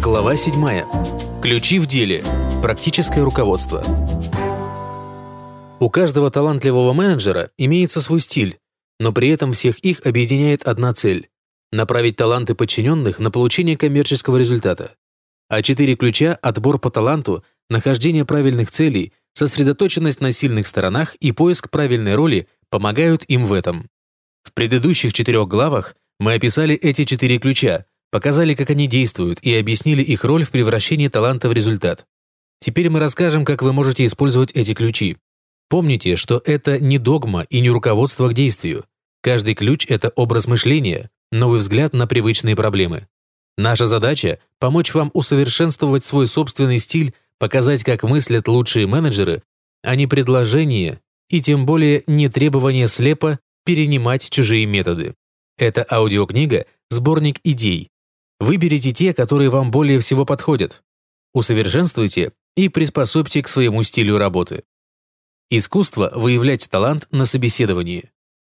Глава 7. Ключи в деле. Практическое руководство. У каждого талантливого менеджера имеется свой стиль, но при этом всех их объединяет одна цель – направить таланты подчиненных на получение коммерческого результата. А четыре ключа – отбор по таланту, нахождение правильных целей, сосредоточенность на сильных сторонах и поиск правильной роли помогают им в этом. В предыдущих четырех главах мы описали эти четыре ключа, показали, как они действуют, и объяснили их роль в превращении таланта в результат. Теперь мы расскажем, как вы можете использовать эти ключи. Помните, что это не догма и не руководство к действию. Каждый ключ – это образ мышления, новый взгляд на привычные проблемы. Наша задача – помочь вам усовершенствовать свой собственный стиль, показать, как мыслят лучшие менеджеры, а не предложения и тем более не требования слепо перенимать чужие методы. Эта аудиокнига – сборник идей, Выберите те, которые вам более всего подходят. Усовершенствуйте и приспособьте к своему стилю работы. Искусство выявлять талант на собеседовании.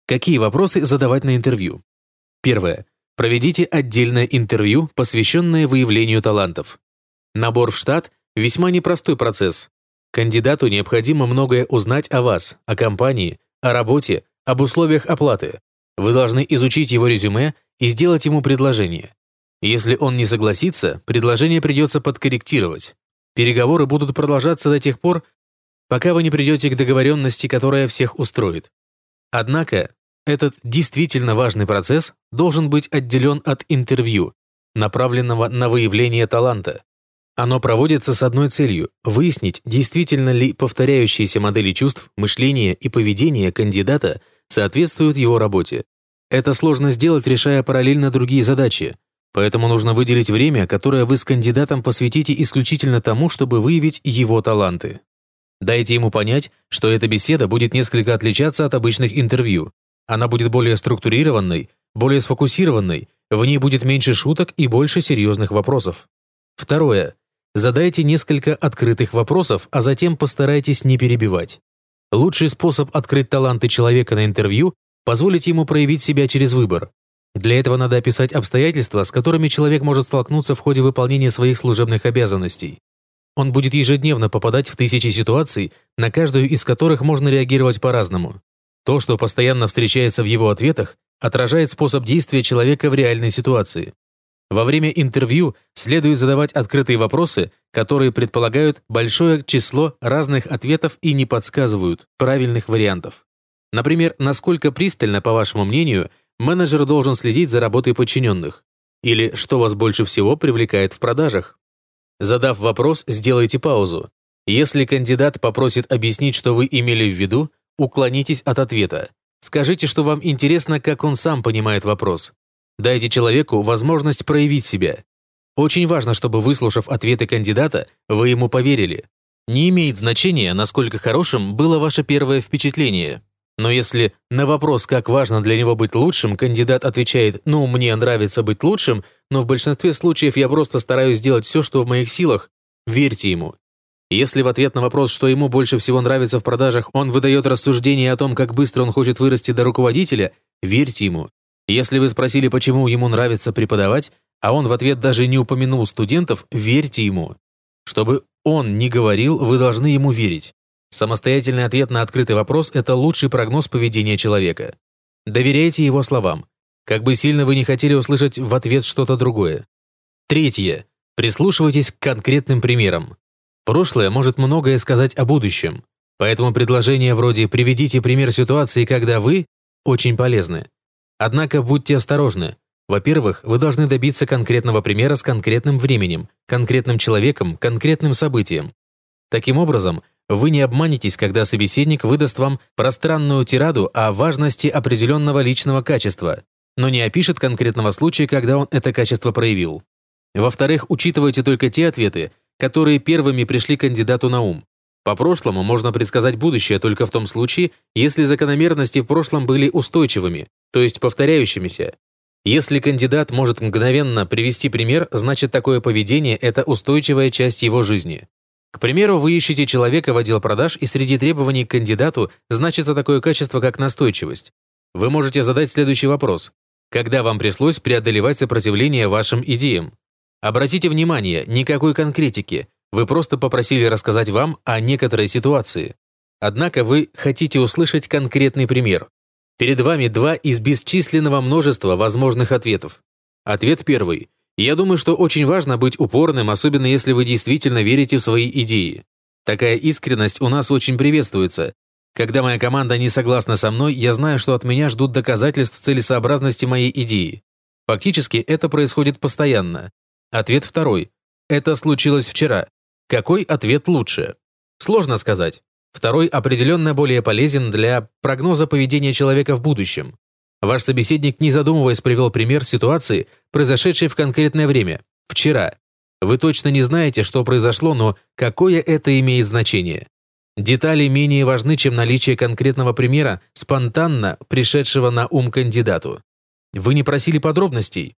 Какие вопросы задавать на интервью? Первое. Проведите отдельное интервью, посвященное выявлению талантов. Набор в штат – весьма непростой процесс. Кандидату необходимо многое узнать о вас, о компании, о работе, об условиях оплаты. Вы должны изучить его резюме и сделать ему предложение. Если он не согласится, предложение придется подкорректировать. Переговоры будут продолжаться до тех пор, пока вы не придете к договоренности, которая всех устроит. Однако, этот действительно важный процесс должен быть отделен от интервью, направленного на выявление таланта. Оно проводится с одной целью – выяснить, действительно ли повторяющиеся модели чувств, мышления и поведения кандидата соответствуют его работе. Это сложно сделать, решая параллельно другие задачи, Поэтому нужно выделить время, которое вы с кандидатом посвятите исключительно тому, чтобы выявить его таланты. Дайте ему понять, что эта беседа будет несколько отличаться от обычных интервью. Она будет более структурированной, более сфокусированной, в ней будет меньше шуток и больше серьезных вопросов. Второе. Задайте несколько открытых вопросов, а затем постарайтесь не перебивать. Лучший способ открыть таланты человека на интервью – позволить ему проявить себя через выбор. Для этого надо описать обстоятельства, с которыми человек может столкнуться в ходе выполнения своих служебных обязанностей. Он будет ежедневно попадать в тысячи ситуаций, на каждую из которых можно реагировать по-разному. То, что постоянно встречается в его ответах, отражает способ действия человека в реальной ситуации. Во время интервью следует задавать открытые вопросы, которые предполагают большое число разных ответов и не подсказывают правильных вариантов. Например, насколько пристально, по вашему мнению, менеджер должен следить за работой подчиненных. Или что вас больше всего привлекает в продажах? Задав вопрос, сделайте паузу. Если кандидат попросит объяснить, что вы имели в виду, уклонитесь от ответа. Скажите, что вам интересно, как он сам понимает вопрос. Дайте человеку возможность проявить себя. Очень важно, чтобы, выслушав ответы кандидата, вы ему поверили. Не имеет значения, насколько хорошим было ваше первое впечатление. Но если на вопрос, как важно для него быть лучшим, кандидат отвечает «ну, мне нравится быть лучшим, но в большинстве случаев я просто стараюсь сделать все, что в моих силах», верьте ему. Если в ответ на вопрос, что ему больше всего нравится в продажах, он выдает рассуждение о том, как быстро он хочет вырасти до руководителя, верьте ему. Если вы спросили, почему ему нравится преподавать, а он в ответ даже не упомянул студентов, верьте ему. Чтобы он не говорил, вы должны ему верить. Самостоятельный ответ на открытый вопрос – это лучший прогноз поведения человека. Доверяйте его словам. Как бы сильно вы не хотели услышать в ответ что-то другое. Третье. Прислушивайтесь к конкретным примерам. Прошлое может многое сказать о будущем, поэтому предложения вроде «приведите пример ситуации, когда вы» очень полезны. Однако будьте осторожны. Во-первых, вы должны добиться конкретного примера с конкретным временем, конкретным человеком, конкретным событием. Таким образом, вы не обманетесь, когда собеседник выдаст вам пространную тираду о важности определенного личного качества, но не опишет конкретного случая, когда он это качество проявил. Во-вторых, учитывайте только те ответы, которые первыми пришли кандидату на ум. По прошлому можно предсказать будущее только в том случае, если закономерности в прошлом были устойчивыми, то есть повторяющимися. Если кандидат может мгновенно привести пример, значит такое поведение – это устойчивая часть его жизни. К примеру, вы ищете человека в отдел продаж, и среди требований к кандидату значится такое качество, как настойчивость. Вы можете задать следующий вопрос. Когда вам пришлось преодолевать сопротивление вашим идеям? Обратите внимание, никакой конкретики. Вы просто попросили рассказать вам о некоторой ситуации. Однако вы хотите услышать конкретный пример. Перед вами два из бесчисленного множества возможных ответов. Ответ первый. Я думаю, что очень важно быть упорным, особенно если вы действительно верите в свои идеи. Такая искренность у нас очень приветствуется. Когда моя команда не согласна со мной, я знаю, что от меня ждут доказательств целесообразности моей идеи. Фактически это происходит постоянно. Ответ второй. Это случилось вчера. Какой ответ лучше? Сложно сказать. Второй определенно более полезен для прогноза поведения человека в будущем. Ваш собеседник, не задумываясь, привел пример ситуации, произошедшей в конкретное время, вчера. Вы точно не знаете, что произошло, но какое это имеет значение? Детали менее важны, чем наличие конкретного примера, спонтанно пришедшего на ум кандидату. Вы не просили подробностей.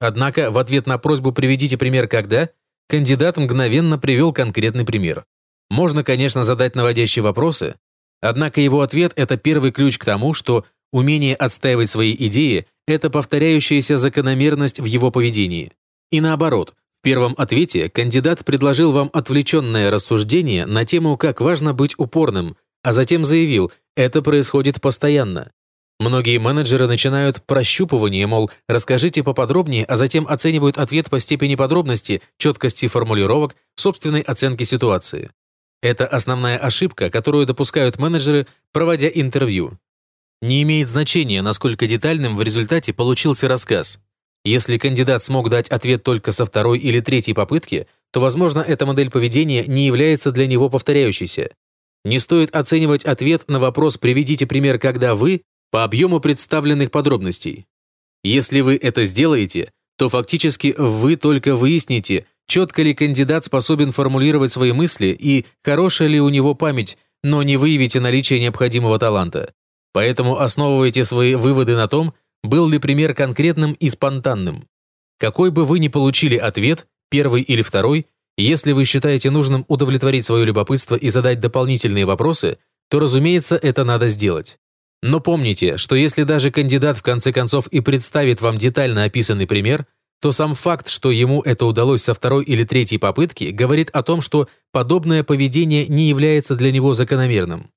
Однако в ответ на просьбу «приведите пример когда», кандидат мгновенно привел конкретный пример. Можно, конечно, задать наводящие вопросы, однако его ответ – это первый ключ к тому, что умение отстаивать свои идеи – это повторяющаяся закономерность в его поведении. И наоборот, в первом ответе кандидат предложил вам отвлеченное рассуждение на тему, как важно быть упорным, а затем заявил, это происходит постоянно. Многие менеджеры начинают прощупывание, мол, расскажите поподробнее, а затем оценивают ответ по степени подробности, четкости формулировок, собственной оценки ситуации. Это основная ошибка, которую допускают менеджеры, проводя интервью. Не имеет значения, насколько детальным в результате получился рассказ. Если кандидат смог дать ответ только со второй или третьей попытки, то, возможно, эта модель поведения не является для него повторяющейся. Не стоит оценивать ответ на вопрос «приведите пример, когда вы» по объему представленных подробностей. Если вы это сделаете, то фактически вы только выясните, четко ли кандидат способен формулировать свои мысли и хорошая ли у него память, но не выявите наличие необходимого таланта. Поэтому основывайте свои выводы на том, был ли пример конкретным и спонтанным? Какой бы вы ни получили ответ, первый или второй, если вы считаете нужным удовлетворить свое любопытство и задать дополнительные вопросы, то, разумеется, это надо сделать. Но помните, что если даже кандидат в конце концов и представит вам детально описанный пример, то сам факт, что ему это удалось со второй или третьей попытки, говорит о том, что подобное поведение не является для него закономерным.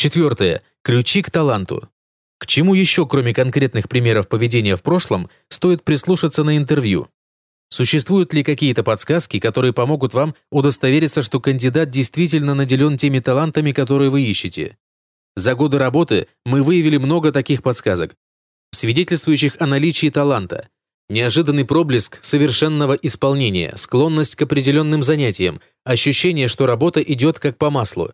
Четвертое. Ключи к таланту. К чему еще, кроме конкретных примеров поведения в прошлом, стоит прислушаться на интервью? Существуют ли какие-то подсказки, которые помогут вам удостовериться, что кандидат действительно наделен теми талантами, которые вы ищете? За годы работы мы выявили много таких подсказок, свидетельствующих о наличии таланта. Неожиданный проблеск совершенного исполнения, склонность к определенным занятиям, ощущение, что работа идет как по маслу.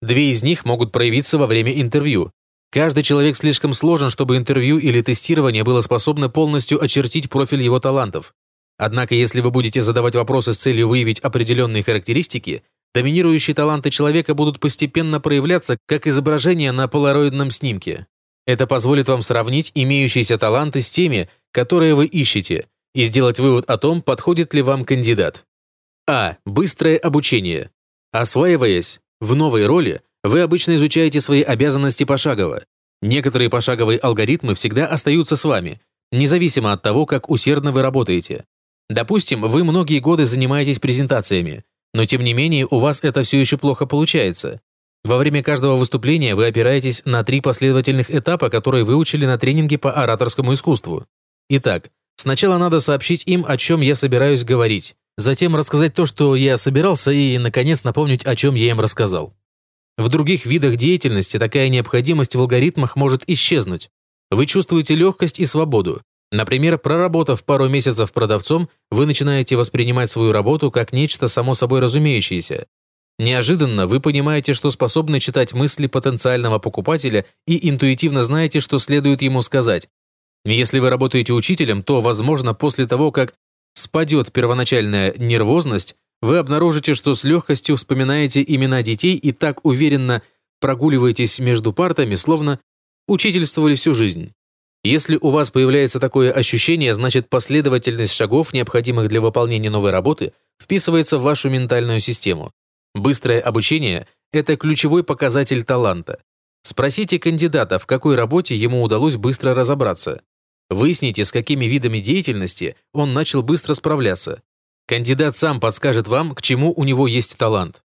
Две из них могут проявиться во время интервью. Каждый человек слишком сложен, чтобы интервью или тестирование было способно полностью очертить профиль его талантов. Однако, если вы будете задавать вопросы с целью выявить определенные характеристики, доминирующие таланты человека будут постепенно проявляться как изображение на полароидном снимке. Это позволит вам сравнить имеющиеся таланты с теми, которые вы ищете, и сделать вывод о том, подходит ли вам кандидат. А. Быстрое обучение. Осваиваясь в новой роли, вы обычно изучаете свои обязанности пошагово. Некоторые пошаговые алгоритмы всегда остаются с вами, независимо от того, как усердно вы работаете. Допустим, вы многие годы занимаетесь презентациями, но тем не менее у вас это все еще плохо получается. Во время каждого выступления вы опираетесь на три последовательных этапа, которые выучили на тренинге по ораторскому искусству. Итак, сначала надо сообщить им, о чем я собираюсь говорить, затем рассказать то, что я собирался, и, наконец, напомнить, о чем я им рассказал. В других видах деятельности такая необходимость в алгоритмах может исчезнуть. Вы чувствуете легкость и свободу. Например, проработав пару месяцев продавцом, вы начинаете воспринимать свою работу как нечто само собой разумеющееся. Неожиданно вы понимаете, что способны читать мысли потенциального покупателя и интуитивно знаете, что следует ему сказать. Если вы работаете учителем, то, возможно, после того, как спадет первоначальная нервозность, вы обнаружите, что с легкостью вспоминаете имена детей и так уверенно прогуливаетесь между партами, словно учительствовали всю жизнь. Если у вас появляется такое ощущение, значит последовательность шагов, необходимых для выполнения новой работы, вписывается в вашу ментальную систему. Быстрое обучение – это ключевой показатель таланта. Спросите кандидата, в какой работе ему удалось быстро разобраться. Выясните, с какими видами деятельности он начал быстро справляться. Кандидат сам подскажет вам, к чему у него есть талант.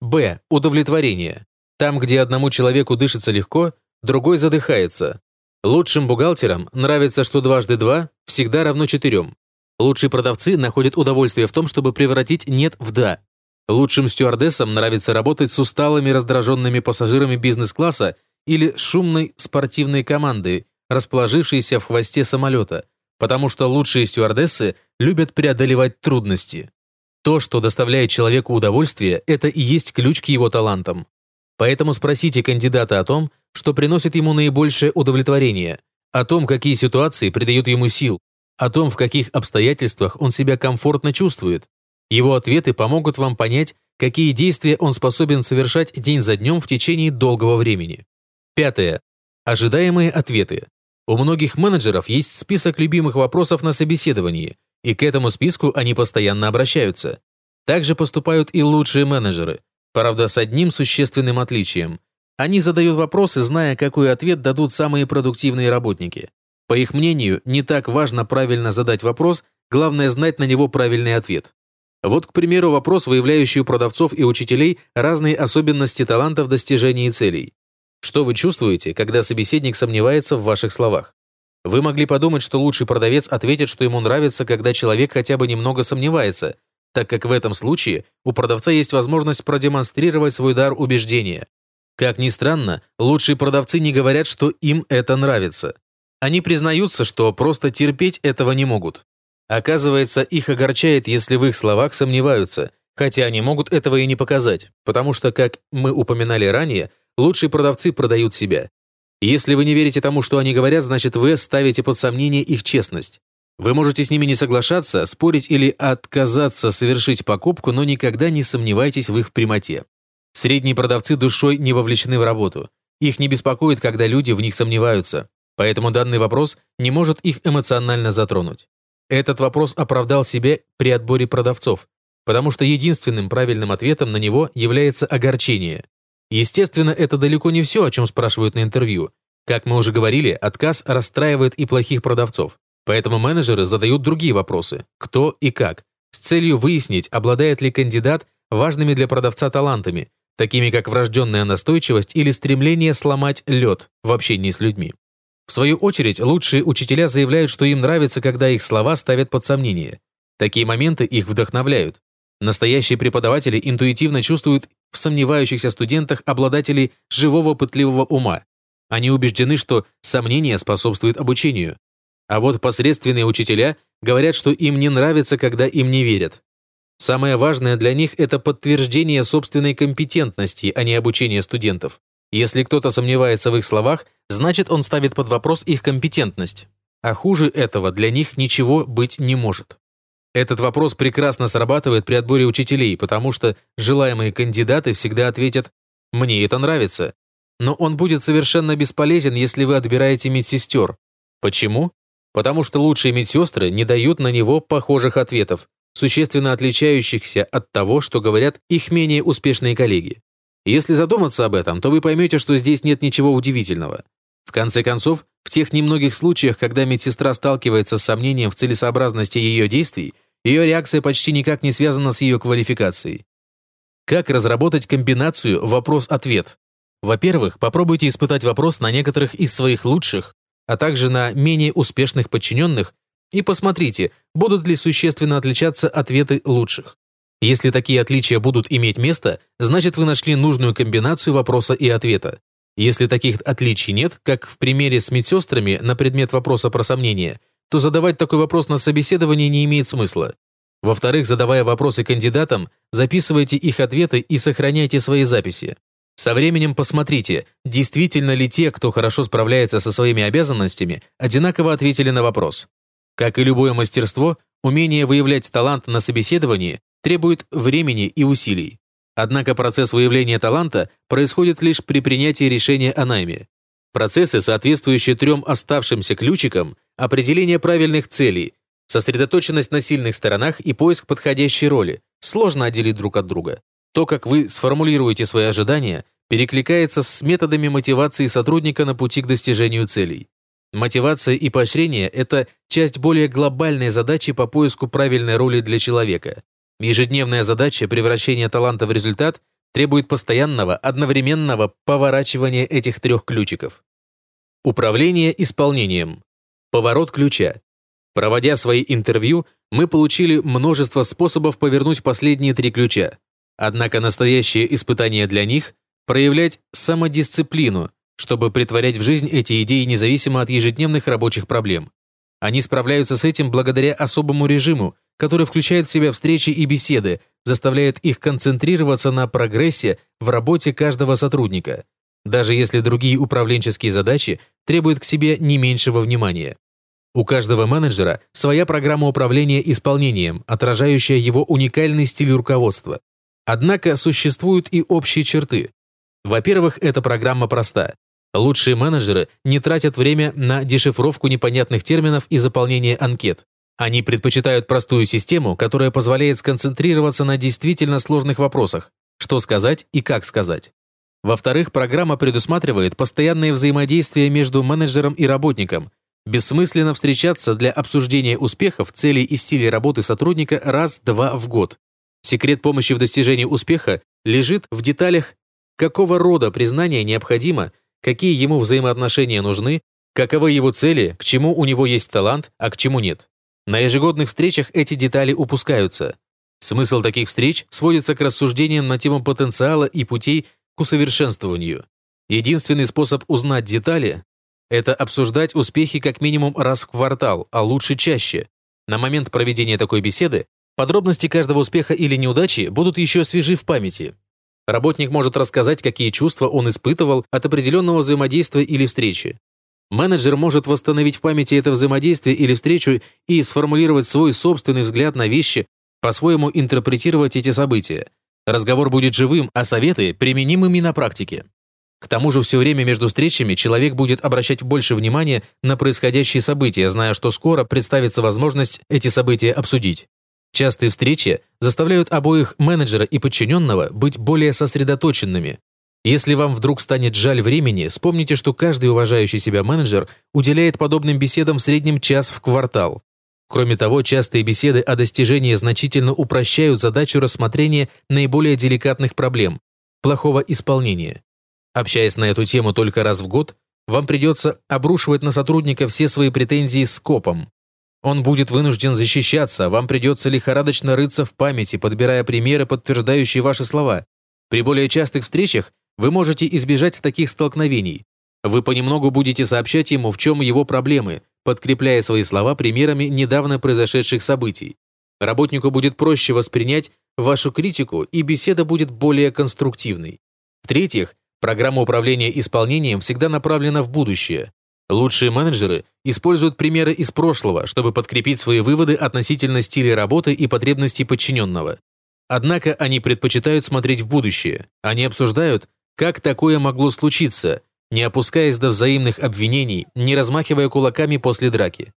Б. Удовлетворение. Там, где одному человеку дышится легко, другой задыхается. Лучшим бухгалтерам нравится, что дважды два всегда равно четырем. Лучшие продавцы находят удовольствие в том, чтобы превратить «нет» в «да». Лучшим стюардессам нравится работать с усталыми раздраженными пассажирами бизнес-класса или шумной спортивной командой, расположившейся в хвосте самолета, потому что лучшие стюардессы любят преодолевать трудности. То, что доставляет человеку удовольствие, это и есть ключ к его талантам. Поэтому спросите кандидата о том, что приносит ему наибольшее удовлетворение, о том, какие ситуации придают ему сил, о том, в каких обстоятельствах он себя комфортно чувствует. Его ответы помогут вам понять, какие действия он способен совершать день за днем в течение долгого времени. Пятое. Ожидаемые ответы. У многих менеджеров есть список любимых вопросов на собеседовании, и к этому списку они постоянно обращаются. Также поступают и лучшие менеджеры, правда с одним существенным отличием. Они задают вопросы, зная, какой ответ дадут самые продуктивные работники. По их мнению, не так важно правильно задать вопрос, главное знать на него правильный ответ. Вот, к примеру, вопрос, выявляющий у продавцов и учителей разные особенности таланта в достижении целей. Что вы чувствуете, когда собеседник сомневается в ваших словах? Вы могли подумать, что лучший продавец ответит, что ему нравится, когда человек хотя бы немного сомневается, так как в этом случае у продавца есть возможность продемонстрировать свой дар убеждения. Как ни странно, лучшие продавцы не говорят, что им это нравится. Они признаются, что просто терпеть этого не могут. Оказывается, их огорчает, если в их словах сомневаются, хотя они могут этого и не показать, потому что, как мы упоминали ранее, Лучшие продавцы продают себя. Если вы не верите тому, что они говорят, значит вы ставите под сомнение их честность. Вы можете с ними не соглашаться, спорить или отказаться совершить покупку, но никогда не сомневайтесь в их прямоте. Средние продавцы душой не вовлечены в работу. Их не беспокоит, когда люди в них сомневаются. Поэтому данный вопрос не может их эмоционально затронуть. Этот вопрос оправдал себя при отборе продавцов, потому что единственным правильным ответом на него является огорчение. Естественно, это далеко не все, о чем спрашивают на интервью. Как мы уже говорили, отказ расстраивает и плохих продавцов. Поэтому менеджеры задают другие вопросы – кто и как, с целью выяснить, обладает ли кандидат важными для продавца талантами, такими как врожденная настойчивость или стремление сломать лед в общении с людьми. В свою очередь, лучшие учителя заявляют, что им нравится, когда их слова ставят под сомнение. Такие моменты их вдохновляют. Настоящие преподаватели интуитивно чувствуют в сомневающихся студентах обладателей живого пытливого ума. Они убеждены, что сомнение способствует обучению. А вот посредственные учителя говорят, что им не нравится, когда им не верят. Самое важное для них – это подтверждение собственной компетентности, а не обучение студентов. Если кто-то сомневается в их словах, значит он ставит под вопрос их компетентность. А хуже этого для них ничего быть не может. Этот вопрос прекрасно срабатывает при отборе учителей, потому что желаемые кандидаты всегда ответят «мне это нравится». Но он будет совершенно бесполезен, если вы отбираете медсестер. Почему? Потому что лучшие медсестры не дают на него похожих ответов, существенно отличающихся от того, что говорят их менее успешные коллеги. Если задуматься об этом, то вы поймете, что здесь нет ничего удивительного. В конце концов, в тех немногих случаях, когда медсестра сталкивается с сомнением в целесообразности ее действий, ее реакция почти никак не связана с ее квалификацией. Как разработать комбинацию вопрос-ответ? Во-первых, попробуйте испытать вопрос на некоторых из своих лучших, а также на менее успешных подчиненных и посмотрите, будут ли существенно отличаться ответы лучших. Если такие отличия будут иметь место, значит вы нашли нужную комбинацию вопроса и ответа. Если таких отличий нет, как в примере с медсестрами на предмет вопроса про сомнения – то задавать такой вопрос на собеседовании не имеет смысла. Во-вторых, задавая вопросы кандидатам, записывайте их ответы и сохраняйте свои записи. Со временем посмотрите, действительно ли те, кто хорошо справляется со своими обязанностями, одинаково ответили на вопрос. Как и любое мастерство, умение выявлять талант на собеседовании требует времени и усилий. Однако процесс выявления таланта происходит лишь при принятии решения о найме. Процессы, соответствующие трем оставшимся ключикам, определение правильных целей, сосредоточенность на сильных сторонах и поиск подходящей роли, сложно отделить друг от друга. То, как вы сформулируете свои ожидания, перекликается с методами мотивации сотрудника на пути к достижению целей. Мотивация и поощрение – это часть более глобальной задачи по поиску правильной роли для человека. Ежедневная задача превращения таланта в результат требует постоянного, одновременного поворачивания этих трех ключиков. Управление исполнением. Поворот ключа. Проводя свои интервью, мы получили множество способов повернуть последние три ключа. Однако настоящее испытание для них – проявлять самодисциплину, чтобы притворять в жизнь эти идеи независимо от ежедневных рабочих проблем. Они справляются с этим благодаря особому режиму, который включает в себя встречи и беседы, заставляет их концентрироваться на прогрессе в работе каждого сотрудника, даже если другие управленческие задачи требуют к себе не меньшего внимания. У каждого менеджера своя программа управления исполнением, отражающая его уникальный стиль руководства. Однако существуют и общие черты. Во-первых, эта программа проста. Лучшие менеджеры не тратят время на дешифровку непонятных терминов и заполнение анкет. Они предпочитают простую систему, которая позволяет сконцентрироваться на действительно сложных вопросах, что сказать и как сказать. Во-вторых, программа предусматривает постоянное взаимодействие между менеджером и работником. Бессмысленно встречаться для обсуждения успехов, целей и стилей работы сотрудника раз-два в год. Секрет помощи в достижении успеха лежит в деталях, какого рода признание необходимо – какие ему взаимоотношения нужны, каковы его цели, к чему у него есть талант, а к чему нет. На ежегодных встречах эти детали упускаются. Смысл таких встреч сводится к рассуждениям на тему потенциала и путей к усовершенствованию. Единственный способ узнать детали – это обсуждать успехи как минимум раз в квартал, а лучше чаще. На момент проведения такой беседы подробности каждого успеха или неудачи будут еще свежи в памяти. Работник может рассказать, какие чувства он испытывал от определенного взаимодействия или встречи. Менеджер может восстановить в памяти это взаимодействие или встречу и сформулировать свой собственный взгляд на вещи, по-своему интерпретировать эти события. Разговор будет живым, а советы – применимыми на практике. К тому же все время между встречами человек будет обращать больше внимания на происходящие события, зная, что скоро представится возможность эти события обсудить. Частые встречи заставляют обоих менеджера и подчиненного быть более сосредоточенными. Если вам вдруг станет жаль времени, вспомните, что каждый уважающий себя менеджер уделяет подобным беседам в среднем час в квартал. Кроме того, частые беседы о достижении значительно упрощают задачу рассмотрения наиболее деликатных проблем – плохого исполнения. Общаясь на эту тему только раз в год, вам придется обрушивать на сотрудника все свои претензии скопом. Он будет вынужден защищаться, вам придется лихорадочно рыться в памяти, подбирая примеры, подтверждающие ваши слова. При более частых встречах вы можете избежать таких столкновений. Вы понемногу будете сообщать ему, в чем его проблемы, подкрепляя свои слова примерами недавно произошедших событий. Работнику будет проще воспринять вашу критику, и беседа будет более конструктивной. В-третьих, программа управления исполнением всегда направлена в будущее. Лучшие менеджеры используют примеры из прошлого, чтобы подкрепить свои выводы относительно стиля работы и потребностей подчиненного. Однако они предпочитают смотреть в будущее. Они обсуждают, как такое могло случиться, не опускаясь до взаимных обвинений, не размахивая кулаками после драки.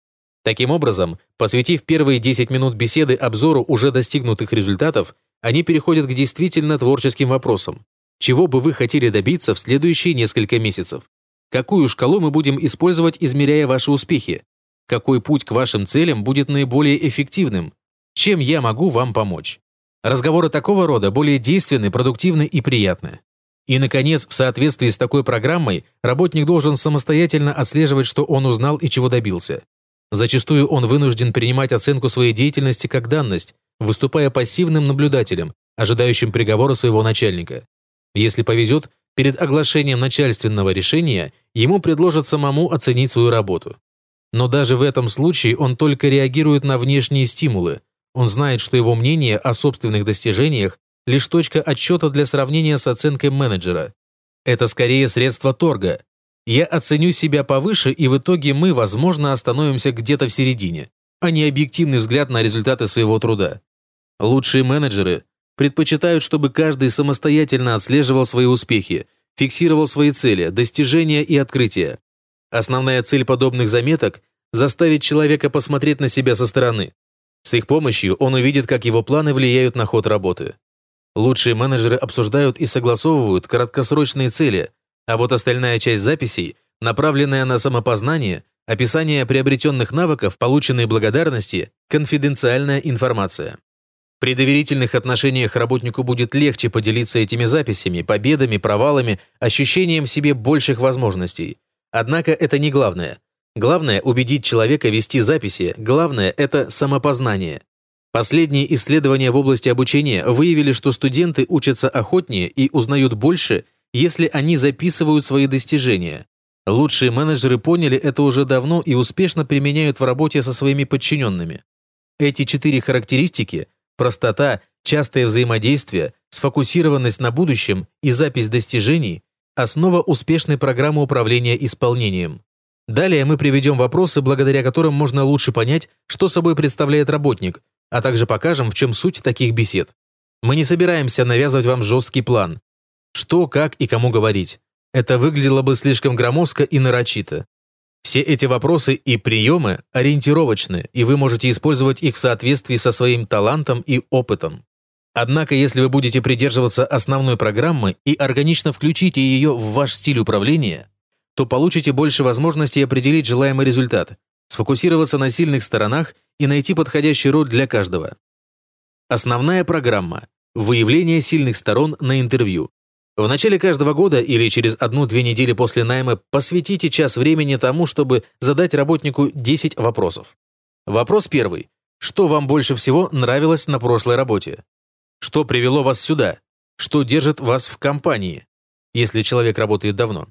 Таким образом, посвятив первые 10 минут беседы обзору уже достигнутых результатов, они переходят к действительно творческим вопросам. Чего бы вы хотели добиться в следующие несколько месяцев? Какую шкалу мы будем использовать, измеряя ваши успехи? Какой путь к вашим целям будет наиболее эффективным? Чем я могу вам помочь? Разговоры такого рода более действенны, продуктивны и приятны. И, наконец, в соответствии с такой программой, работник должен самостоятельно отслеживать, что он узнал и чего добился. Зачастую он вынужден принимать оценку своей деятельности как данность, выступая пассивным наблюдателем, ожидающим приговора своего начальника. Если повезет, Перед оглашением начальственного решения ему предложат самому оценить свою работу. Но даже в этом случае он только реагирует на внешние стимулы. Он знает, что его мнение о собственных достижениях – лишь точка отсчета для сравнения с оценкой менеджера. Это скорее средство торга. Я оценю себя повыше, и в итоге мы, возможно, остановимся где-то в середине, а не объективный взгляд на результаты своего труда. Лучшие менеджеры предпочитают, чтобы каждый самостоятельно отслеживал свои успехи, фиксировал свои цели, достижения и открытия. Основная цель подобных заметок – заставить человека посмотреть на себя со стороны. С их помощью он увидит, как его планы влияют на ход работы. Лучшие менеджеры обсуждают и согласовывают краткосрочные цели, а вот остальная часть записей, направленная на самопознание, Описание приобретенных навыков, полученные благодарности – конфиденциальная информация. При доверительных отношениях работнику будет легче поделиться этими записями, победами, провалами, ощущением в себе больших возможностей. Однако это не главное. Главное – убедить человека вести записи, главное – это самопознание. Последние исследования в области обучения выявили, что студенты учатся охотнее и узнают больше, если они записывают свои достижения. Лучшие менеджеры поняли это уже давно и успешно применяют в работе со своими подчиненными. Эти четыре характеристики – простота, частое взаимодействие, сфокусированность на будущем и запись достижений – основа успешной программы управления исполнением. Далее мы приведем вопросы, благодаря которым можно лучше понять, что собой представляет работник, а также покажем, в чем суть таких бесед. Мы не собираемся навязывать вам жесткий план. Что, как и кому говорить. Это выглядело бы слишком громоздко и нарочито. Все эти вопросы и приемы ориентировочны, и вы можете использовать их в соответствии со своим талантом и опытом. Однако, если вы будете придерживаться основной программы и органично включите ее в ваш стиль управления, то получите больше возможностей определить желаемый результат, сфокусироваться на сильных сторонах и найти подходящий роль для каждого. Основная программа – выявление сильных сторон на интервью. В начале каждого года или через одну-две недели после найма посвятите час времени тому, чтобы задать работнику 10 вопросов. Вопрос первый. Что вам больше всего нравилось на прошлой работе? Что привело вас сюда? Что держит вас в компании, если человек работает давно?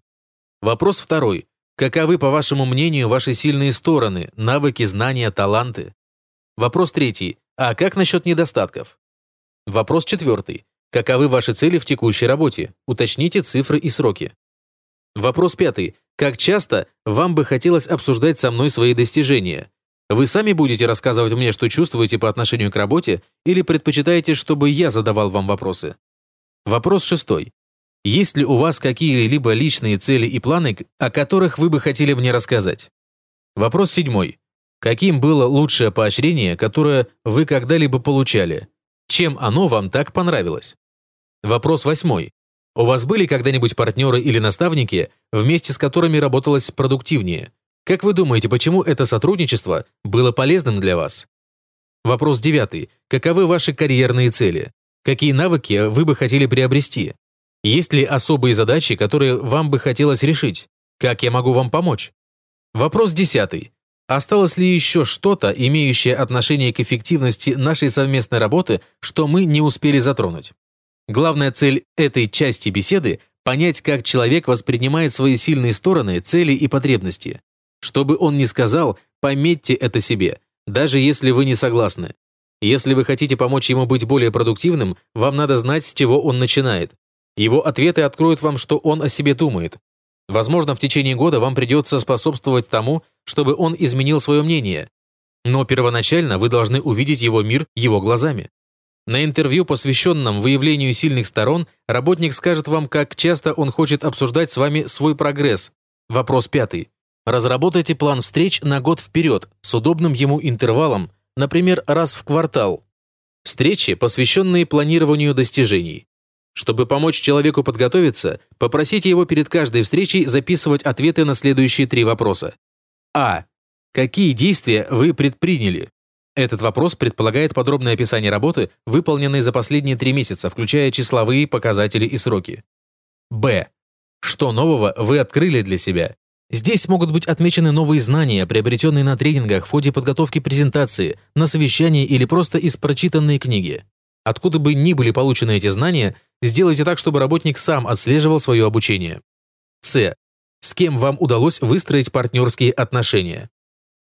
Вопрос второй. Каковы, по вашему мнению, ваши сильные стороны, навыки, знания, таланты? Вопрос третий. А как насчет недостатков? Вопрос четвертый. Каковы ваши цели в текущей работе? Уточните цифры и сроки. Вопрос пятый. Как часто вам бы хотелось обсуждать со мной свои достижения? Вы сами будете рассказывать мне, что чувствуете по отношению к работе, или предпочитаете, чтобы я задавал вам вопросы? Вопрос шестой. Есть ли у вас какие-либо личные цели и планы, о которых вы бы хотели мне рассказать? Вопрос седьмой. Каким было лучшее поощрение, которое вы когда-либо получали? Чем оно вам так понравилось? Вопрос восьмой. У вас были когда-нибудь партнеры или наставники, вместе с которыми работалось продуктивнее? Как вы думаете, почему это сотрудничество было полезным для вас? Вопрос девятый. Каковы ваши карьерные цели? Какие навыки вы бы хотели приобрести? Есть ли особые задачи, которые вам бы хотелось решить? Как я могу вам помочь? Вопрос десятый. Осталось ли еще что-то, имеющее отношение к эффективности нашей совместной работы, что мы не успели затронуть? Главная цель этой части беседы – понять, как человек воспринимает свои сильные стороны, цели и потребности. Что бы он ни сказал, пометьте это себе, даже если вы не согласны. Если вы хотите помочь ему быть более продуктивным, вам надо знать, с чего он начинает. Его ответы откроют вам, что он о себе думает. Возможно, в течение года вам придется способствовать тому, чтобы он изменил свое мнение. Но первоначально вы должны увидеть его мир его глазами. На интервью, посвященном выявлению сильных сторон, работник скажет вам, как часто он хочет обсуждать с вами свой прогресс. Вопрос пятый. Разработайте план встреч на год вперед с удобным ему интервалом, например, раз в квартал. Встречи, посвященные планированию достижений. Чтобы помочь человеку подготовиться, попросите его перед каждой встречей записывать ответы на следующие три вопроса. А. Какие действия вы предприняли? Этот вопрос предполагает подробное описание работы, выполненной за последние три месяца, включая числовые показатели и сроки. Б. Что нового вы открыли для себя? Здесь могут быть отмечены новые знания, приобретенные на тренингах в ходе подготовки презентации, на совещании или просто из прочитанной книги. Откуда бы ни были получены эти знания, сделайте так, чтобы работник сам отслеживал свое обучение. С. С кем вам удалось выстроить партнерские отношения?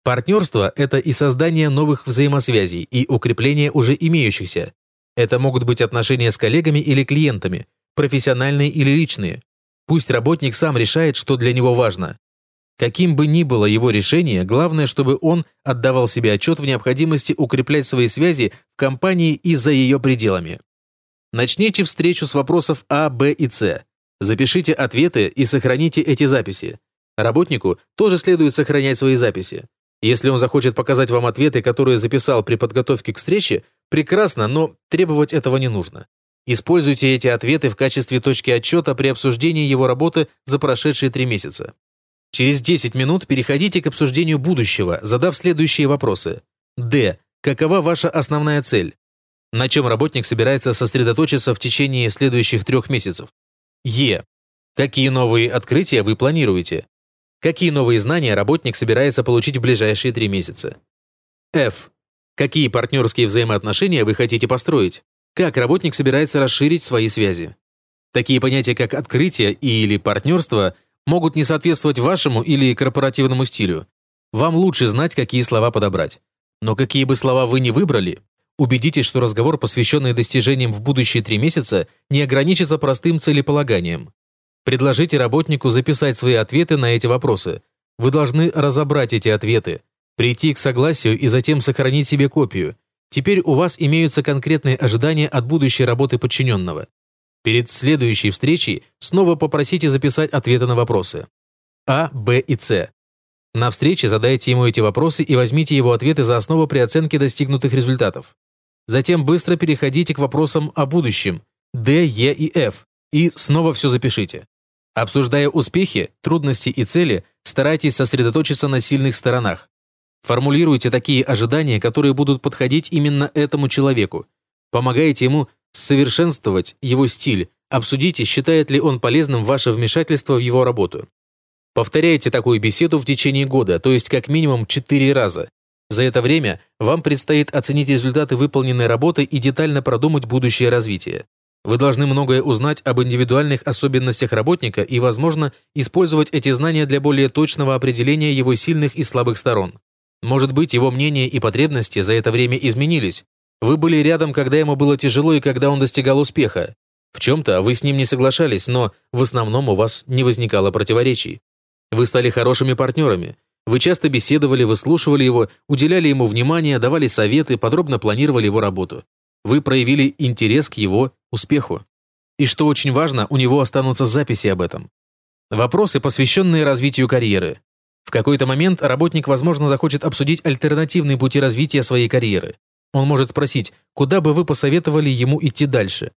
Партнерство – это и создание новых взаимосвязей, и укрепление уже имеющихся. Это могут быть отношения с коллегами или клиентами, профессиональные или личные. Пусть работник сам решает, что для него важно. Каким бы ни было его решение, главное, чтобы он отдавал себе отчет в необходимости укреплять свои связи в компании и за ее пределами. Начните встречу с вопросов А, Б и С. Запишите ответы и сохраните эти записи. Работнику тоже следует сохранять свои записи. Если он захочет показать вам ответы, которые записал при подготовке к встрече, прекрасно, но требовать этого не нужно. Используйте эти ответы в качестве точки отчета при обсуждении его работы за прошедшие три месяца. Через 10 минут переходите к обсуждению будущего, задав следующие вопросы. Д. Какова ваша основная цель? На чем работник собирается сосредоточиться в течение следующих трех месяцев? Е. Какие новые открытия вы планируете? Какие новые знания работник собирается получить в ближайшие три месяца? F. Какие партнерские взаимоотношения вы хотите построить? Как работник собирается расширить свои связи? Такие понятия, как открытие или партнерство, могут не соответствовать вашему или корпоративному стилю. Вам лучше знать, какие слова подобрать. Но какие бы слова вы ни выбрали, убедитесь, что разговор, посвященный достижениям в будущие три месяца, не ограничится простым целеполаганием. Предложите работнику записать свои ответы на эти вопросы. Вы должны разобрать эти ответы, прийти к согласию и затем сохранить себе копию. Теперь у вас имеются конкретные ожидания от будущей работы подчиненного. Перед следующей встречей снова попросите записать ответы на вопросы. А, Б и С. На встрече задайте ему эти вопросы и возьмите его ответы за основу при оценке достигнутых результатов. Затем быстро переходите к вопросам о будущем D, E и F и снова все запишите. Обсуждая успехи, трудности и цели, старайтесь сосредоточиться на сильных сторонах. Формулируйте такие ожидания, которые будут подходить именно этому человеку. Помогайте ему совершенствовать его стиль, обсудите, считает ли он полезным ваше вмешательство в его работу. Повторяйте такую беседу в течение года, то есть как минимум 4 раза. За это время вам предстоит оценить результаты выполненной работы и детально продумать будущее развитие. Вы должны многое узнать об индивидуальных особенностях работника и, возможно, использовать эти знания для более точного определения его сильных и слабых сторон. Может быть, его мнение и потребности за это время изменились. Вы были рядом, когда ему было тяжело и когда он достигал успеха. В чем-то вы с ним не соглашались, но в основном у вас не возникало противоречий. Вы стали хорошими партнерами. Вы часто беседовали, выслушивали его, уделяли ему внимание, давали советы, подробно планировали его работу. Вы проявили интерес к его успеху. И что очень важно, у него останутся записи об этом. Вопросы, посвященные развитию карьеры. В какой-то момент работник, возможно, захочет обсудить альтернативные пути развития своей карьеры. Он может спросить, куда бы вы посоветовали ему идти дальше.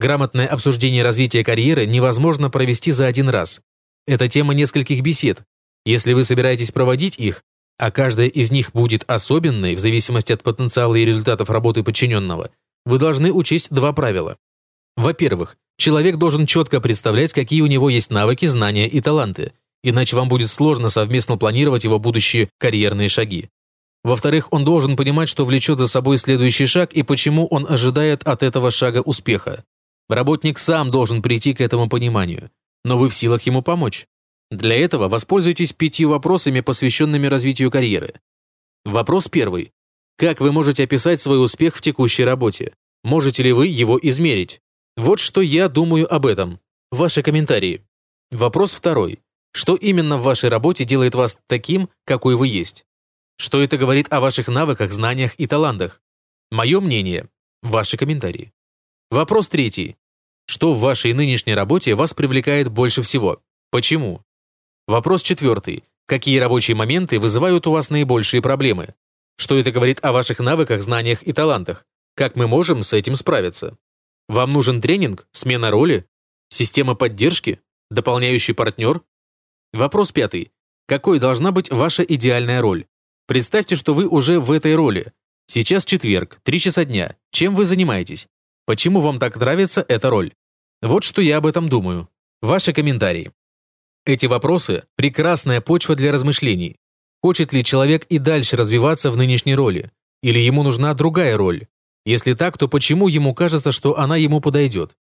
Грамотное обсуждение развития карьеры невозможно провести за один раз. Это тема нескольких бесед. Если вы собираетесь проводить их, а каждая из них будет особенной в зависимости от потенциала и результатов работы подчиненного, вы должны учесть два правила. Во-первых, человек должен четко представлять, какие у него есть навыки, знания и таланты, иначе вам будет сложно совместно планировать его будущие карьерные шаги. Во-вторых, он должен понимать, что влечет за собой следующий шаг и почему он ожидает от этого шага успеха. Работник сам должен прийти к этому пониманию, но вы в силах ему помочь. Для этого воспользуйтесь пятью вопросами, посвященными развитию карьеры. Вопрос первый. Как вы можете описать свой успех в текущей работе? Можете ли вы его измерить? Вот что я думаю об этом. Ваши комментарии. Вопрос второй. Что именно в вашей работе делает вас таким, какой вы есть? Что это говорит о ваших навыках, знаниях и талантах? Мое мнение. Ваши комментарии. Вопрос третий. Что в вашей нынешней работе вас привлекает больше всего? Почему? Вопрос четвертый. Какие рабочие моменты вызывают у вас наибольшие проблемы? Что это говорит о ваших навыках, знаниях и талантах? Как мы можем с этим справиться? Вам нужен тренинг, смена роли, система поддержки, дополняющий партнер, Вопрос пятый. Какой должна быть ваша идеальная роль? Представьте, что вы уже в этой роли. Сейчас четверг, 3 часа дня. Чем вы занимаетесь? Почему вам так нравится эта роль? Вот что я об этом думаю. Ваши комментарии. Эти вопросы – прекрасная почва для размышлений. Хочет ли человек и дальше развиваться в нынешней роли? Или ему нужна другая роль? Если так, то почему ему кажется, что она ему подойдет?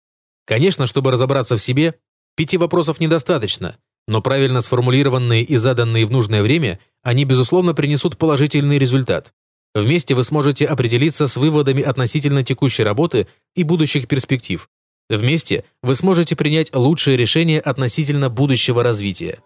Конечно, чтобы разобраться в себе, пяти вопросов недостаточно, но правильно сформулированные и заданные в нужное время, они, безусловно, принесут положительный результат. Вместе вы сможете определиться с выводами относительно текущей работы и будущих перспектив. Вместе вы сможете принять лучшее решение относительно будущего развития.